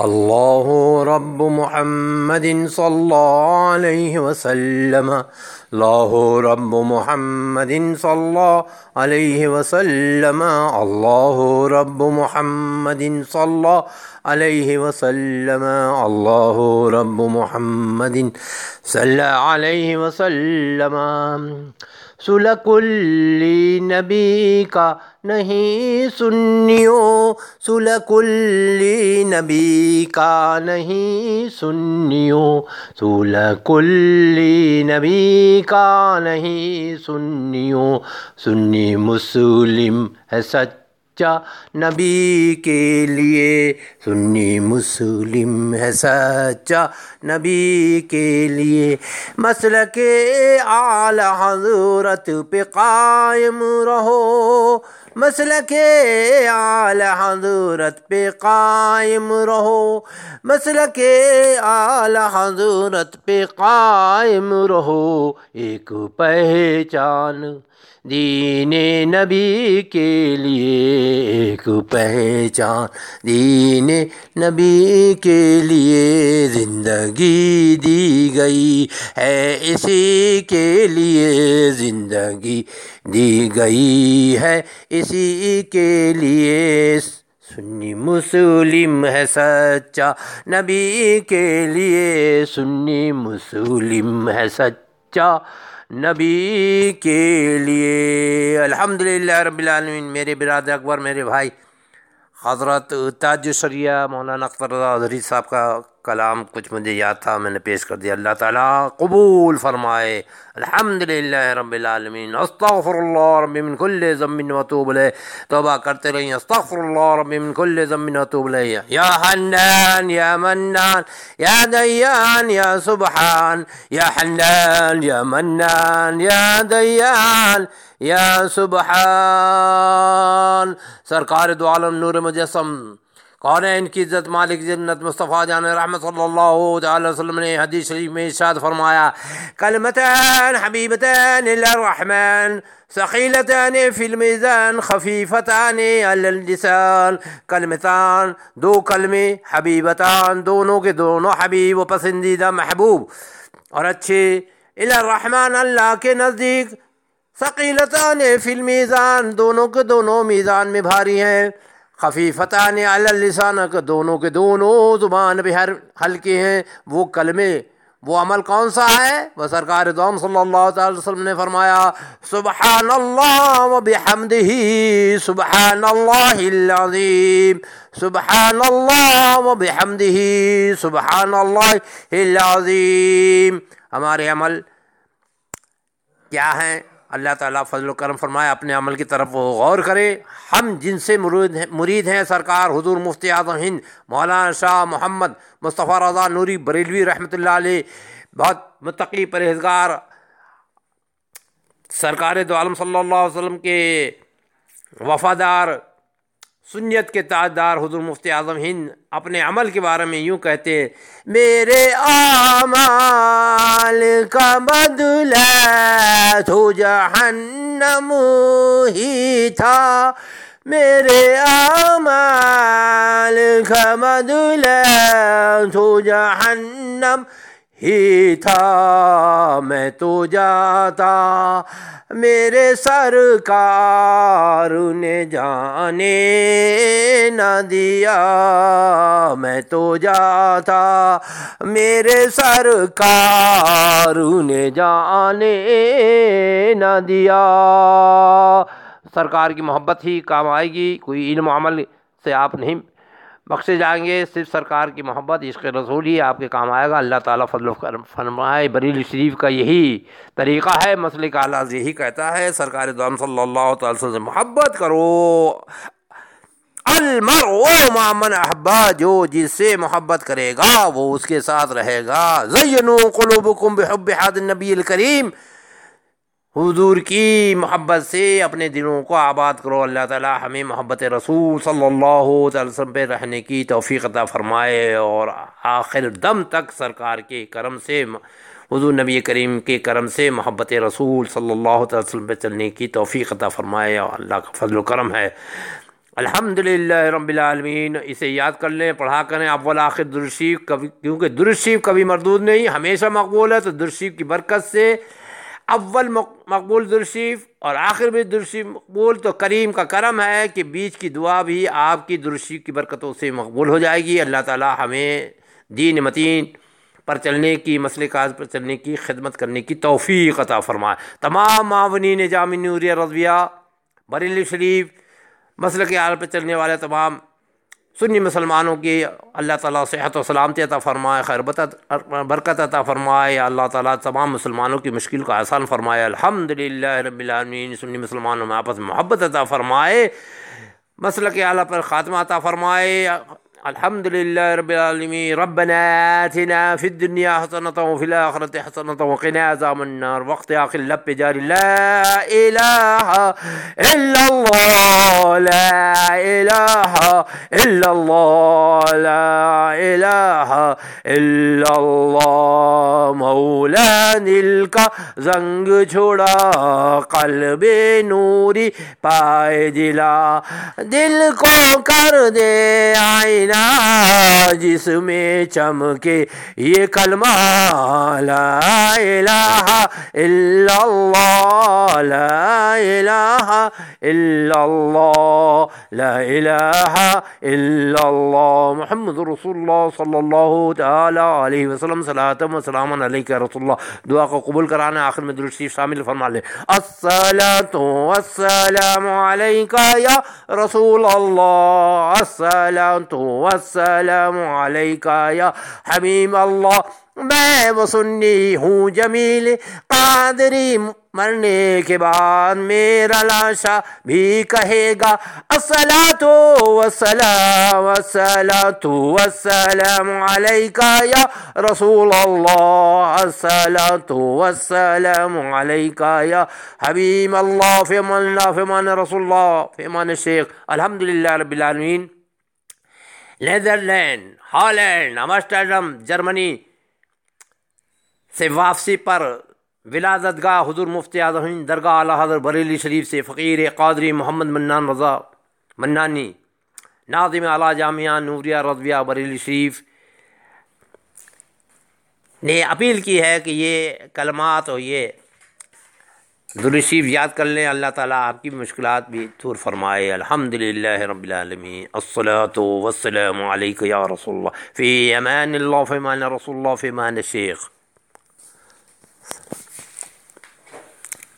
اللہ رب محمد صلی اللہ علیہ وسلم، اللہ رب محمد صلی اللہ علیہ وسلم، اللہ رب محمد صلی اللہ علیہ وسلم، اللہ رب محمد صلی علیہ وسلم۔ سلک نبی کا نہیں سنیوں سل کلی نبی کا نہیں سنیوں سل کلی نبی کا نہیں سنیوں سنی مسلم ہے سچ سچا نبی کے لیے، سنی مسلم ہے سچا نبی کے لیے۔ مسلک کے اعلی حضورت پہ قائم رہو۔ مسل کے حضورت پہ قائم رہو۔ مسل کے اعلی حضورت پہ قائم رہو۔ ایک پہچان دین نبی کے لیے، ایک پہچان دین نبی کے لیے زندگی دی گئی ہے۔ اسی کے لیے زندگی دی گئی ہے۔ اسی کے لیے۔ سنی مسلم ہے سچا نبی کے لیے۔ سنی مسلم ہے سچا نبی کے لیے۔ الحمدللہ رب العالمین، میرے برادر اکبر، میرے بھائی، حضرت تاج شریعہ مولانا اختر رضا حضری صاحب کا کلام کچھ مجھے یاد تھا، میں نے پیش کر دیا۔ اللہ تعالیٰ قبول فرمائے۔ الحمدللہ رب العالمین۔ استغفر اللہ رب من کل ذنب وتوب لے توبہ کرتے رہیں۔ استغفر اللہ رب من کل ذنب وتوب لے یا حنان، یا منان، یا دیان، یا سبحان۔ یا حنان، یا منان، یا دیان، یا سبحان۔ سرکار دو عالم نور مجسم۔ کون ہے ان کی عزت مالک جنت مصطفیٰ جان رحمت صلی اللہ علیہ وسلم نے حدیث شریف میں ارشاد فرمایا، کلمتان، حبیبتان الرحمن ثقیلتان فی المیزان، خفیفتان علی اللسان کلمتان، دو کلمے، حبیبتان، دونوں کے دونوں حبیب و پسندیدہ محبوب، اور اچھے، الرحمن اللہ کے نزدیک، ثقیلتان فی المیزان، دونوں کے دونوں میزان میں بھاری ہیں۔ خفیفتان علی اللسان کے دونوں کے دونوں زبان پہ ہر ہلکے ہیں۔ وہ کلمے، وہ عمل کون سا ہے؟ وہ سرکار دوم صلی اللہ تعالی وسلم نے فرمایا سبحان اللہ و بحمدہ سبحان اللہ العظیم سبحان اللہ و بحمدہ سبحان اللہ العظیم۔ ہمارے عمل کیا ہیں؟ اللہ تعالیٰ فضل و کرم فرمائے، اپنے عمل کی طرف وہ غور کرے۔ ہم جن سے مرید ہیں مرید ہیں، سرکار، حضور، مفتی اعظم ہند، مولانا شاہ محمد مصطفیٰ رضا نوری، بریلوی رحمۃ اللہ علیہ، بہت متقی پرہیزگار سرکار دو عالم صلی اللہ علیہ وسلم کے وفادار سنیت کے تاجدار حضور مفتی اعظم ہند اپنے عمل کے بارے میں یوں کہتے ہیں، میرے اعمال کا بدلہ تو جہنم ہی تھا۔ میرے اعمال کا بدلہ تو جہنم ہی تھا۔ میں تو جاتا میرے سرکار نے جانے نہ دیا۔ میں تو جاتا میرے سرکار نے جانے نہ دیا۔ سرکار کی محبت ہی کام آئے گی۔ کوئی علم عمل سے آپ نہیں بخشے جائیں گے، صرف سرکار کی محبت، عشق رسول ہی آپ کے کام آئے گا۔ اللہ تعالیٰ فضل و کرم فرمائے۔ بریل شریف کا یہی طریقہ ہے۔ مسئلے کا اللہ یہی کہتا ہے۔ سرکار دعم صلی اللہ تعالی سے محبت کرو۔ المرء ما من احبا، جو جس سے محبت کرے گا، وہ اس کے ساتھ رہے گا۔ زینو قلوبکم بحب حد النبی الکریم۔ حضور کی محبت سے اپنے دلوں کو آباد کرو۔ اللہ تعالی ہمیں محبت رسول صلی اللہ علیہ وسلم پہ رہنے کی توفیق عطا فرمائے اور آخر دم تک سرکار کے کرم سے، حضور نبی کریم کے کرم سے محبت رسول صلی اللہ علیہ وسلم پہ چلنے کی توفیق عطا فرمائے۔ اور اللہ کا فضل و کرم ہے۔ الحمد للہ رب العالمین، اسے یاد کر لیں، پڑھا کریں۔ اول آخر درشیف، کبھی، کیونکہ درشیف کبھی مردود نہیں، ہمیشہ مقبول ہے۔ تو درشیف کی برکت سے اول مقبول درشیف اور آخر بھی درشیف مقبول، تو کریم کا کرم ہے کہ بیچ کی دعا بھی آپ کی درشیف کی برکتوں سے مقبول ہو جائے گی۔ اللہ تعالی ہمیں دین متین پر چلنے کی، مسئلے کاز پر چلنے کی، خدمت کرنے کی توفیق عطا فرمائے۔ تمام معاونین جامع نوریہ رضویہ، بریلی شریف مسئلہ کے حال پہ چلنے والے تمام سنی مسلمانوں کی اللہ تعالیٰ صحت و سلامتی عطا فرمائے، خیر برکت عطا فرمائے۔ اللہ تعالیٰ تمام مسلمانوں کی مشکل کا آسان فرمائے۔ الحمد للہ رب العالمین سنی مسلمانوں میں آپس محبت عطا فرمائے۔ مسئلہ کے اعلیٰ پر خاتمہ عطا فرمائے۔ الحمد لله رب العالمين. ربنا آتنا في الدنيا حسنة وفي الآخرة حسنة وقنا عذاب النار. وقت آخر لب جاري. لا إله إلا الله. لا إله إلا الله. لا إله إلا الله. مولا دل کا زنگ چھوڑا. قلب نوری پائے جلا. دل کو کر دے آئینہ جس میں چمکے یہ کلمہ لا الہ الا اللہ، لا الہ الا اللہ، لا الہ الا اللہ۔ محمد رسول اللہ صلی اللہ تعالی علیہ وسلم صلاة و سلام علیکہ رسول اللہ دعا کو قبول کرانا آخر میں درشی شامل فرما لے۔ الصلاة والسلام علیکہ یا رسول اللہ۔ الصلاة والسلام علیکہ یا حبیب اللہ میں وہ سنی ہوں جمیل قادری، مرنے کے بعد میرا لاشا بھی کہے گا السلام والسلام والسلام والسلام علیکہ یا رسول اللہ السلام والسلام علیکہ یا حبیب اللہ فیمان اللہ فیمان رسول اللہ فیمان الشیخ الحمدللہ رب العالمین نیدرلینڈ ہالینڈ، امسٹرڈم، جرمنی سے واپسی پر ولادت گاہ حضور مفتی اعظم درگاہ اعلیٰ حضر بریلی شریف سے فقیر قادری محمد منان رضا منانی، ناظم اعلیٰ جامعہ نوریہ رضویہ بریلی شریف نے اپیل کی ہے کہ یہ کلمات اور یہ درشیف یاد کر لیں، اللہ تعالیٰ آپ کی مشکلات بھی دور فرمائے۔ الحمد للہ رب العالمین۔ الصلاة والسلام علیکہ یا رسول اللہ۔ فی امان اللہ، فی امان رسول اللہ، فی امان الشیخ۔